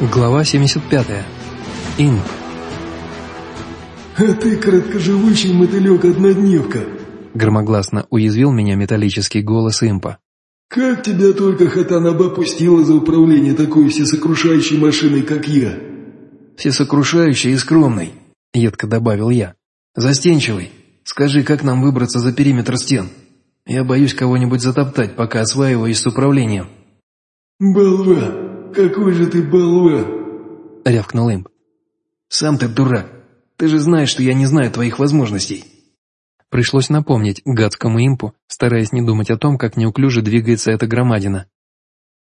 Глава 75. Ин. «А ты краткоживущий мотылек-однодневка!» Громогласно уязвил меня металлический голос импа. «Как тебя только Хатанаба пустила за управление такой всесокрушающей машиной, как я!» «Всесокрушающий и скромный», — едко добавил я. «Застенчивый. Скажи, как нам выбраться за периметр стен? Я боюсь кого-нибудь затоптать, пока осваиваюсь с управлением». «Болван! Какой же ты болван!» — рявкнул имп. «Сам ты дурак. Ты же знаешь, что я не знаю твоих возможностей». Пришлось напомнить гадскому импу, стараясь не думать о том, как неуклюже двигается эта громадина.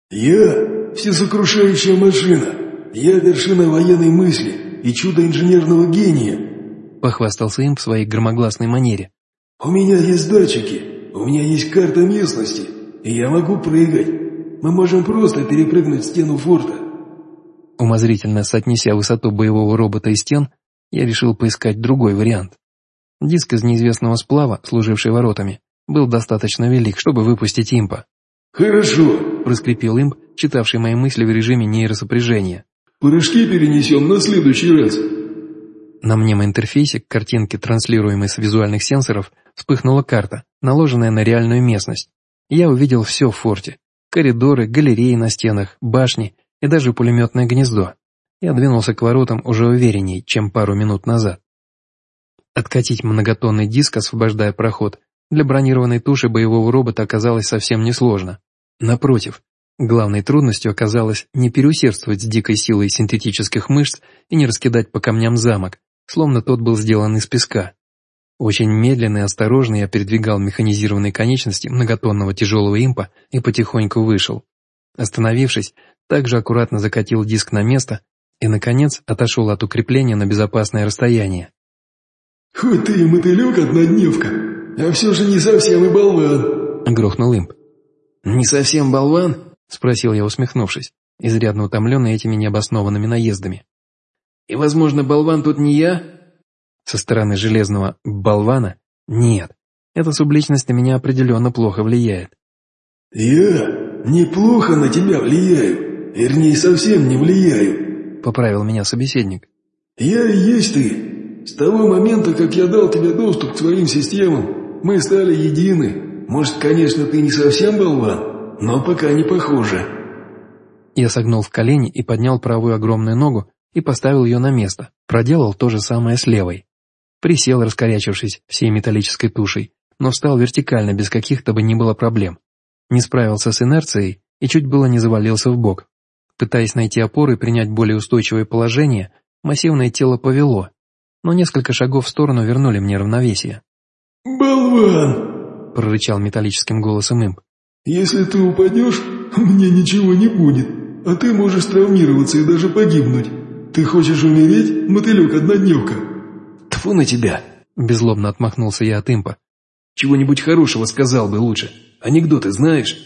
«Я — всесокрушающая машина. Я — вершина военной мысли и чудо инженерного гения», — похвастался имп в своей громогласной манере. «У меня есть датчики, у меня есть карта местности, и я могу прыгать. Мы можем просто перепрыгнуть стену форта». Умозрительно соотнеся высоту боевого робота и стен, я решил поискать другой вариант. Диск из неизвестного сплава, служивший воротами, был достаточно велик, чтобы выпустить импа. «Хорошо», – проскрипел имп, читавший мои мысли в режиме нейросопряжения. «Порошки перенесем на следующий раз». На мнемоинтерфейсе к картинке, транслируемой с визуальных сенсоров, вспыхнула карта, наложенная на реальную местность. Я увидел все в форте, коридоры, галереи на стенах, башни и даже пулеметное гнездо. Я двинулся к воротам уже уверенней, чем пару минут назад. Откатить многотонный диск, освобождая проход, для бронированной туши боевого робота оказалось совсем несложно. Напротив, главной трудностью оказалось не переусердствовать с дикой силой синтетических мышц и не раскидать по камням замок, словно тот был сделан из песка. Очень медленно и осторожно я передвигал механизированные конечности многотонного тяжелого импа и потихоньку вышел. Остановившись, также аккуратно закатил диск на место и, наконец, отошел от укрепления на безопасное расстояние. «Хоть ты и мотылек-однодневка, а все же не совсем и болван», — грохнул имп. «Не совсем болван?» — спросил я, усмехнувшись, изрядно утомленный этими необоснованными наездами. «И, возможно, болван тут не я?» Со стороны железного «болвана» нет. Эта субличность на меня определенно плохо влияет. «Я неплохо на тебя влияю, вернее, совсем не влияю», — поправил меня собеседник. «Я и есть ты. С того момента, как я дал тебе доступ к своим системам, мы стали едины. Может, конечно, ты не совсем болван, но пока не похоже». Я согнул в колени и поднял правую огромную ногу и поставил ее на место, проделал то же самое с левой. Присел, раскорячившись всей металлической тушей, но встал вертикально без каких-то бы ни было проблем. Не справился с инерцией и чуть было не завалился в бок. Пытаясь найти опоры и принять более устойчивое положение, массивное тело повело, но несколько шагов в сторону вернули мне равновесие. «Болван!» – прорычал металлическим голосом имп. «Если ты упадешь, мне ничего не будет, а ты можешь травмироваться и даже погибнуть. Ты хочешь умереть, мотылек-однодневка?» Тьфу на тебя!» – беззлобно отмахнулся я от импа. «Чего-нибудь хорошего сказал бы лучше. Анекдоты знаешь?»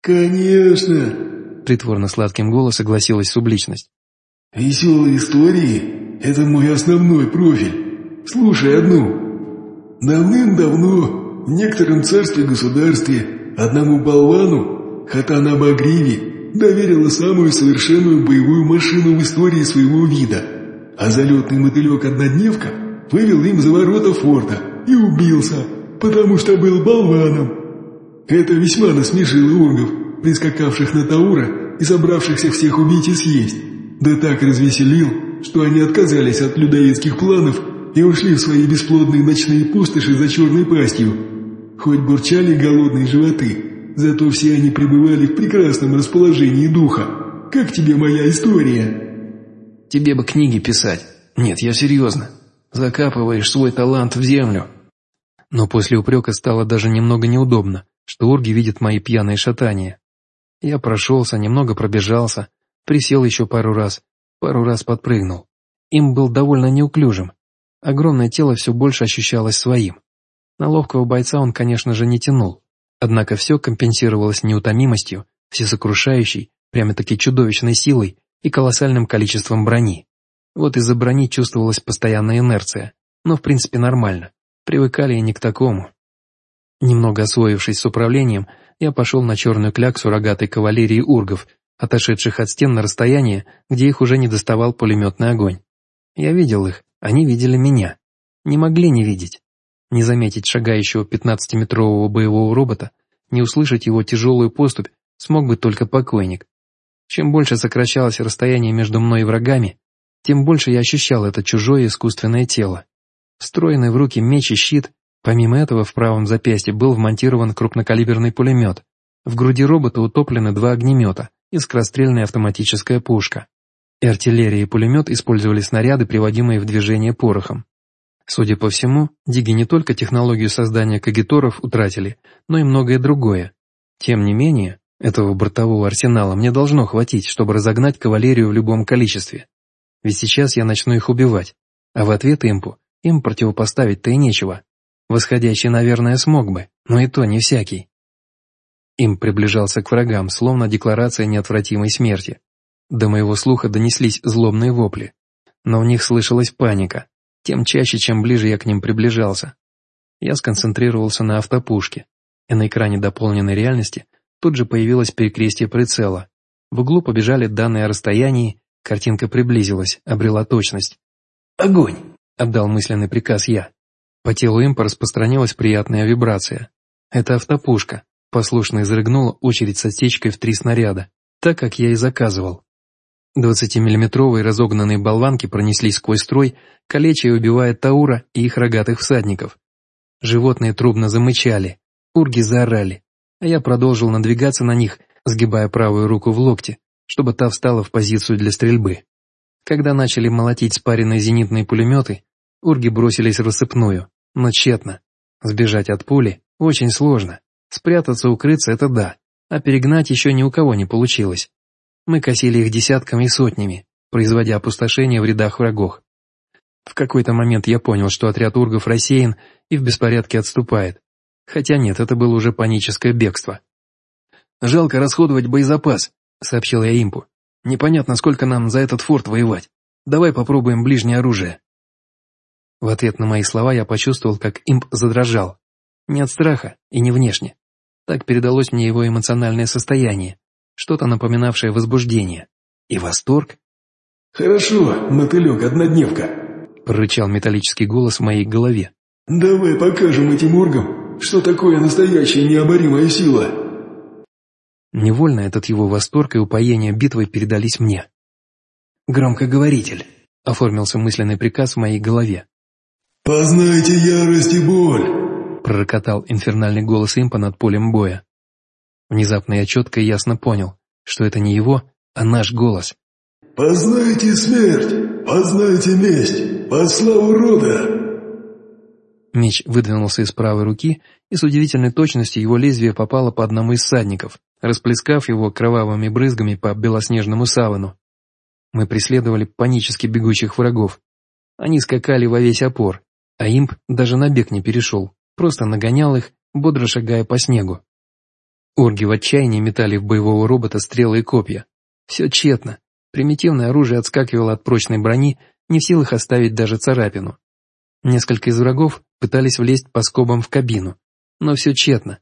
«Конечно!» – притворно сладким голосом согласилась субличность. «Веселые истории – это мой основной профиль. Слушай одну. Давным-давно в некотором царстве-государстве одному болвану, Хатана Багриви, доверила самую совершенную боевую машину в истории своего вида, а залетный мотылек-однодневка – вывел им за ворота форта и убился, потому что был болваном. Это весьма насмешило ургов, прискакавших на Таура и собравшихся всех убить и съесть. Да так развеселил, что они отказались от людоедских планов и ушли в свои бесплодные ночные пустоши за черной пастью. Хоть бурчали голодные животы, зато все они пребывали в прекрасном расположении духа. Как тебе моя история? Тебе бы книги писать. Нет, я серьезно. Закапываешь свой талант в землю. Но после упрека стало даже немного неудобно, что орги видят мои пьяные шатания. Я прошелся, немного пробежался, присел еще пару раз, пару раз подпрыгнул. Им был довольно неуклюжим. Огромное тело все больше ощущалось своим. На ловкого бойца он, конечно же, не тянул. Однако все компенсировалось неутомимостью, всесокрушающей, прямо-таки чудовищной силой и колоссальным количеством брони. Вот из-за брони чувствовалась постоянная инерция, но в принципе нормально. Привыкали и не к такому. Немного освоившись с управлением, я пошел на черную кляксу рогатой кавалерии ургов, отошедших от стен на расстояние, где их уже не доставал пулеметный огонь. Я видел их, они видели меня. Не могли не видеть. Не заметить шагающего 15-метрового боевого робота, не услышать его тяжелую поступь смог бы только покойник. Чем больше сокращалось расстояние между мной и врагами, тем больше я ощущал это чужое искусственное тело. Встроенный в руки меч и щит, помимо этого в правом запястье был вмонтирован крупнокалиберный пулемет. В груди робота утоплены два огнемета и скорострельная автоматическая пушка. И артиллерия и пулемет использовали снаряды, приводимые в движение порохом. Судя по всему, диги не только технологию создания кагиторов утратили, но и многое другое. Тем не менее, этого бортового арсенала мне должно хватить, чтобы разогнать кавалерию в любом количестве. Ведь сейчас я начну их убивать, а в ответ импу им противопоставить-то и нечего. Восходящий, наверное, смог бы, но и то не всякий. Им приближался к врагам, словно декларация неотвратимой смерти. До моего слуха донеслись злобные вопли, но в них слышалась паника, тем чаще, чем ближе я к ним приближался. Я сконцентрировался на автопушке, и на экране дополненной реальности тут же появилось перекрестие прицела. В углу побежали данные о расстоянии, картинка приблизилась, обрела точность. «Огонь!» — отдал мысленный приказ я. По телу импа распространилась приятная вибрация. Это автопушка, послушно изрыгнула очередь с отсечкой в три снаряда, так как я и заказывал. Двадцатимиллиметровые разогнанные болванки пронеслись сквозь строй, калеча и убивая Таура и их рогатых всадников. Животные трубно замычали, урги заорали, а я продолжил надвигаться на них, сгибая правую руку в локте, чтобы та встала в позицию для стрельбы. Когда начали молотить спаренные зенитные пулеметы, урги бросились в рассыпную, но тщетно. Сбежать от пули очень сложно. Спрятаться, укрыться — это да, а перегнать еще ни у кого не получилось. Мы косили их десятками и сотнями, производя опустошение в рядах врагов. В какой-то момент я понял, что отряд ургов рассеян и в беспорядке отступает. Хотя нет, это было уже паническое бегство. «Жалко расходовать боезапас», — сообщил я импу. «Непонятно, сколько нам за этот форт воевать. Давай попробуем ближнее оружие». В ответ на мои слова я почувствовал, как имп задрожал. Не от страха и не внешне. Так передалось мне его эмоциональное состояние, что-то напоминавшее возбуждение. И восторг. «Хорошо, мотылек-однодневка», — прорычал металлический голос в моей голове. «Давай покажем этим оргам, что такое настоящая необоримая сила». Невольно этот его восторг и упоение битвой передались мне. «Громкоговоритель», — оформился мысленный приказ в моей голове. «Познайте ярость и боль», — пророкотал инфернальный голос импа над полем боя. Внезапно я четко и ясно понял, что это не его, а наш голос. «Познайте смерть! Познайте месть! По славу рода!» Меч выдвинулся из правой руки, и с удивительной точностью его лезвие попало по одному из садников, расплескав его кровавыми брызгами по белоснежному савану. Мы преследовали панически бегущих врагов. Они скакали во весь опор, а имп даже на бег не перешел, просто нагонял их, бодро шагая по снегу. Орги в отчаянии метали в боевого робота стрелы и копья. Все тщетно. Примитивное оружие отскакивало от прочной брони, не в силах оставить даже царапину. Несколько из врагов пытались влезть по скобам в кабину, но все тщетно.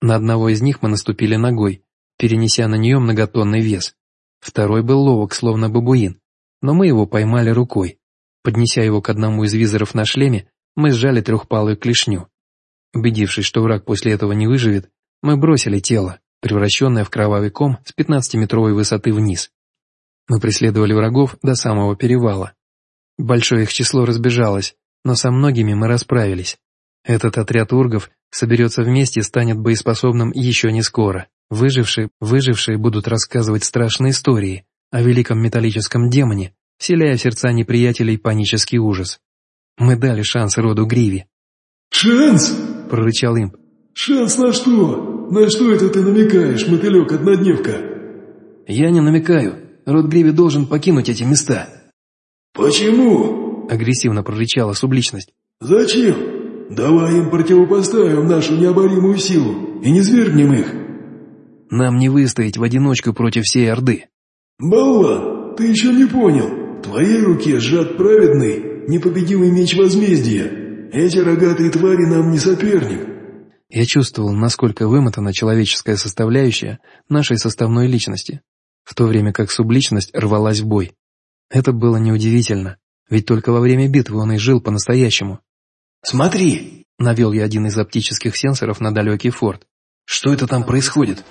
На одного из них мы наступили ногой, перенеся на нее многотонный вес. Второй был ловок, словно бабуин, но мы его поймали рукой. Поднеся его к одному из визоров на шлеме, мы сжали трехпалую клешню. Убедившись, что враг после этого не выживет, мы бросили тело, превращенное в кровавый ком с 15-метровой высоты вниз. Мы преследовали врагов до самого перевала. Большое их число разбежалось, но со многими мы расправились. Этот отряд ургов соберется вместе и станет боеспособным еще не скоро. Выжившие, выжившие будут рассказывать страшные истории о великом металлическом демоне, вселяя в сердца неприятелей панический ужас. Мы дали шанс роду Гриви. «Шанс?» – прорычал имп. «Шанс на что? На что это ты намекаешь, мотылек-однодневка?» «Я не намекаю. Род Гриви должен покинуть эти места». «Почему?» – агрессивно прорычала субличность. «Зачем? Давай им противопоставим нашу необоримую силу и не свергнем их». «Нам не выстоять в одиночку против всей Орды». «Болван, ты еще не понял. В твоей руке сжат праведный, непобедимый меч возмездия. Эти рогатые твари нам не соперник. Я чувствовал, насколько вымотана человеческая составляющая нашей составной личности. в то время как субличность рвалась в бой. Это было неудивительно, ведь только во время битвы он и жил по-настоящему. «Смотри!» – навел я один из оптических сенсоров на далекий форт. «Что это там происходит?»